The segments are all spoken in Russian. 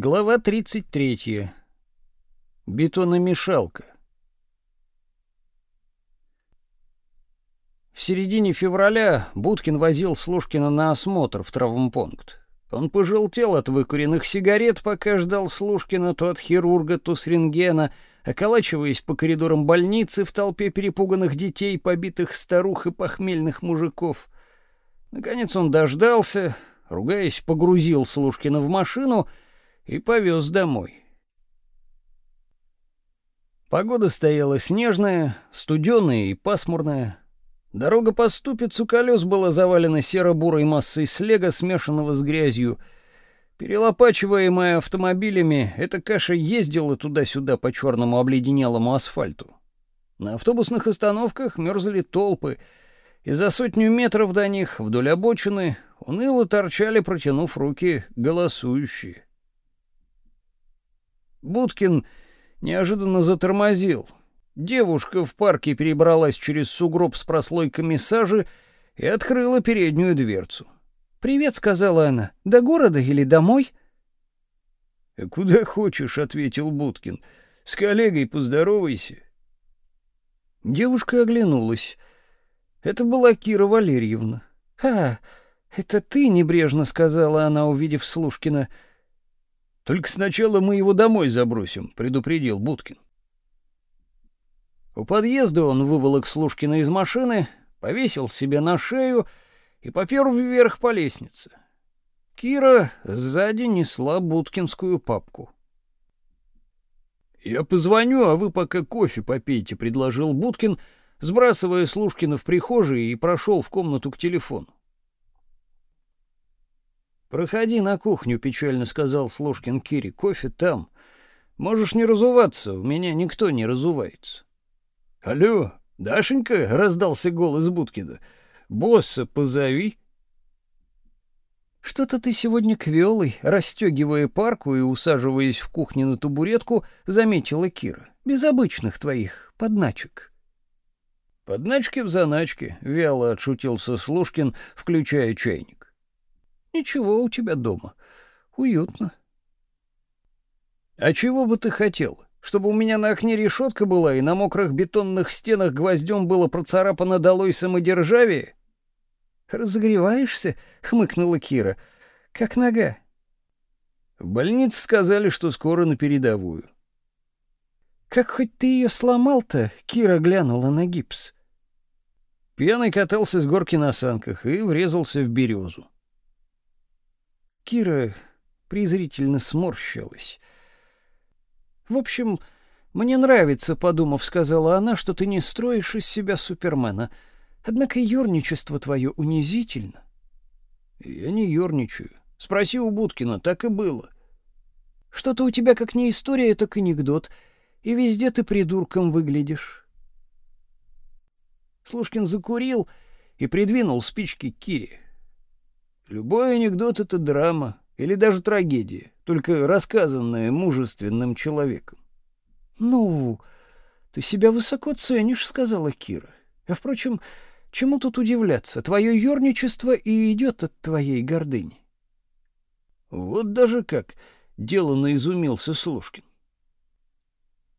Глава 33. Бетономешалка. В середине февраля Будкин возил Слушкина на осмотр в травмпункт. Он пожелтел от выкуренных сигарет, пока ждал Слушкина то от хирурга, то с рентгена, околачиваясь по коридорам больницы в толпе перепуганных детей, побитых старух и похмельных мужиков. Наконец он дождался, ругаясь, погрузил Слушкина в машину — и повез домой. Погода стояла снежная, студеная и пасмурная. Дорога по ступицу колес была завалена серо-бурой массой снега, смешанного с грязью. Перелопачиваемая автомобилями, эта каша ездила туда-сюда по черному обледенелому асфальту. На автобусных остановках мерзли толпы, и за сотню метров до них вдоль обочины уныло торчали, протянув руки, голосующие. Будкин неожиданно затормозил. Девушка в парке перебралась через сугроб с прослойками сажи и открыла переднюю дверцу. «Привет», — сказала она. «До города или домой?» «Куда хочешь», — ответил Будкин. «С коллегой поздоровайся». Девушка оглянулась. Это была Кира Валерьевна. «А, это ты», — небрежно сказала она, увидев Слушкина. Только сначала мы его домой забросим, предупредил Будкин. У подъезда он выволок Слушкина из машины, повесил себе на шею и попер вверх по лестнице. Кира сзади несла будкинскую папку. «Я позвоню, а вы пока кофе попейте», — предложил Будкин, сбрасывая Слушкина в прихожей и прошел в комнату к телефону. «Проходи на кухню», — печально сказал Слушкин Кире. «Кофе там. Можешь не разуваться, у меня никто не разувается». «Алло, Дашенька?» — раздался голос Будкина. «Босса позови». «Что-то ты сегодня квелый», — расстегивая парку и усаживаясь в кухне на табуретку, заметила Кира. «Без обычных твоих подначек». «Подначки в заначке», — вяло отшутился Слушкин, включая чайник. Ничего у тебя дома. Уютно. А чего бы ты хотел? Чтобы у меня на окне решетка была и на мокрых бетонных стенах гвоздем было процарапано долой самодержавие? Разогреваешься? хмыкнула Кира. Как нога. В больнице сказали, что скоро на передовую. Как хоть ты ее сломал-то? Кира глянула на гипс. Пьяный катался с горки на санках и врезался в березу. Кира презрительно сморщилась. В общем, мне нравится, подумав, сказала она, что ты не строишь из себя супермена. Однако юрничество твое унизительно. Я не юрничаю. Спроси у Будкина, так и было. Что-то у тебя как не история, так анекдот, и везде ты придурком выглядишь. Слушкин закурил и придвинул спички к Кире. Любой анекдот — это драма или даже трагедия, только рассказанная мужественным человеком. «Ну, ты себя высоко ценишь», — сказала Кира. «А, впрочем, чему тут удивляться? Твое ерничество и идет от твоей гордыни». «Вот даже как!» — деланно изумился Слушкин.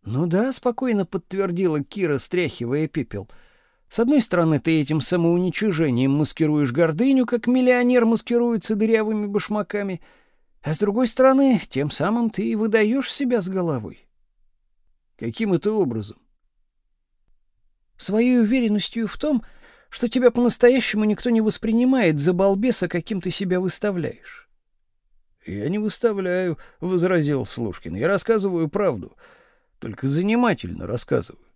«Ну да», — спокойно подтвердила Кира, стряхивая пепел — с одной стороны, ты этим самоуничижением маскируешь гордыню, как миллионер маскируется дырявыми башмаками, а с другой стороны, тем самым ты и выдаешь себя с головой. Каким это образом? Своей уверенностью в том, что тебя по-настоящему никто не воспринимает за балбеса, каким ты себя выставляешь. «Я не выставляю», — возразил Слушкин. «Я рассказываю правду, только занимательно рассказываю».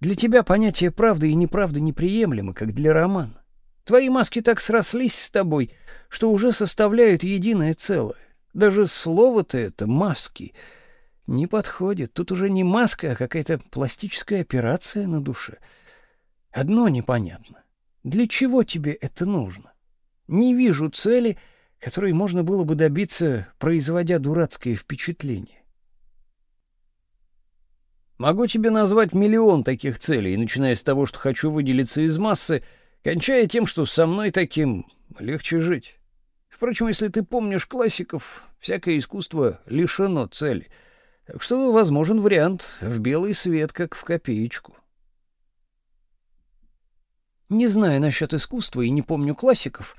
Для тебя понятие правды и неправды неприемлемо, как для романа. Твои маски так срослись с тобой, что уже составляют единое целое. Даже слово-то это маски не подходит. Тут уже не маска, а какая-то пластическая операция на душе. Одно непонятно. Для чего тебе это нужно? Не вижу цели, которой можно было бы добиться, производя дурацкое впечатление. Могу тебе назвать миллион таких целей, начиная с того, что хочу выделиться из массы, кончая тем, что со мной таким легче жить. Впрочем, если ты помнишь классиков, всякое искусство лишено цели. Так что возможен вариант в белый свет, как в копеечку. Не знаю насчет искусства и не помню классиков,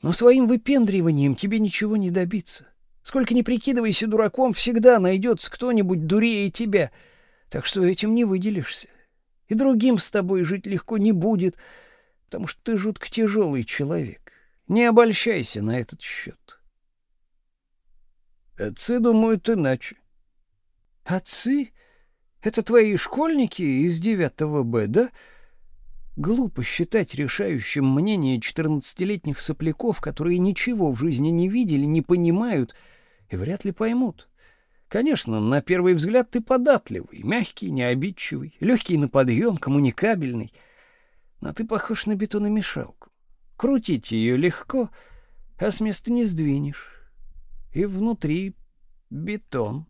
но своим выпендриванием тебе ничего не добиться. Сколько ни прикидывайся дураком, всегда найдется кто-нибудь дурее тебя, так что этим не выделишься. И другим с тобой жить легко не будет, потому что ты жутко тяжелый человек. Не обольщайся на этот счет. Отцы думают иначе. Отцы? Это твои школьники из девятого Б, да? Глупо считать решающим мнение четырнадцатилетних сопляков, которые ничего в жизни не видели, не понимают и вряд ли поймут. Конечно, на первый взгляд ты податливый, мягкий, необидчивый, легкий на подъем, коммуникабельный, но ты похож на бетономешалку. Крутить ее легко, а с места не сдвинешь. И внутри бетон.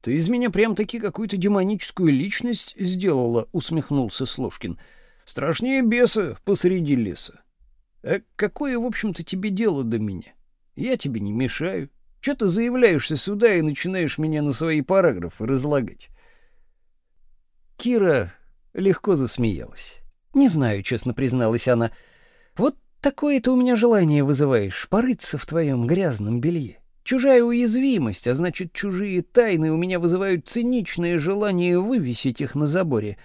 Ты из меня прям-таки какую-то демоническую личность сделала, усмехнулся Слушкин. Страшнее беса посреди леса. А какое, в общем-то, тебе дело до меня? Я тебе не мешаю. Что ты заявляешься сюда и начинаешь меня на свои параграфы разлагать? Кира легко засмеялась. Не знаю, честно призналась она. Вот такое-то у меня желание вызываешь, порыться в твоем грязном белье. Чужая уязвимость, а значит, чужие тайны у меня вызывают циничное желание вывесить их на заборе.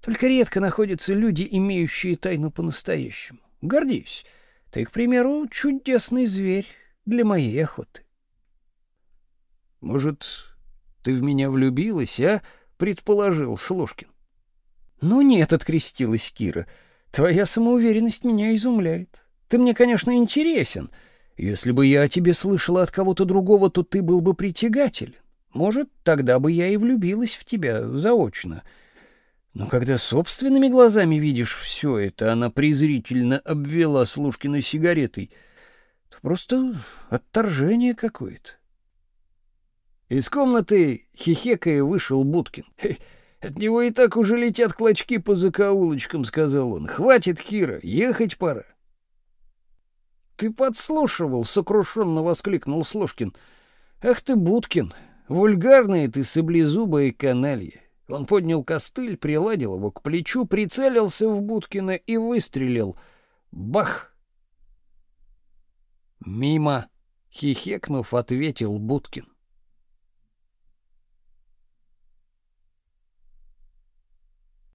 Только редко находятся люди, имеющие тайну по-настоящему. Гордись. Ты, к примеру, чудесный зверь для моей охоты. Может, ты в меня влюбилась, а? предположил Слушкин. «Ну нет», — открестилась Кира, — «твоя самоуверенность меня изумляет. Ты мне, конечно, интересен. Если бы я о тебе слышала от кого-то другого, то ты был бы притягателен. Может, тогда бы я и влюбилась в тебя заочно. Но когда собственными глазами видишь все это, она презрительно обвела Слушкина сигаретой, то просто отторжение какое-то». Из комнаты хихекая вышел Будкин. От него и так уже летят клочки по закоулочкам, сказал он. Хватит, Кира, ехать пора. Ты подслушивал, сокрушенно воскликнул Слушкин. Ах ты, Будкин, вульгарная ты саблезубая каналья. Он поднял костыль, приладил его к плечу, прицелился в Будкина и выстрелил. Бах! Мимо, хихекнув, ответил Будкин.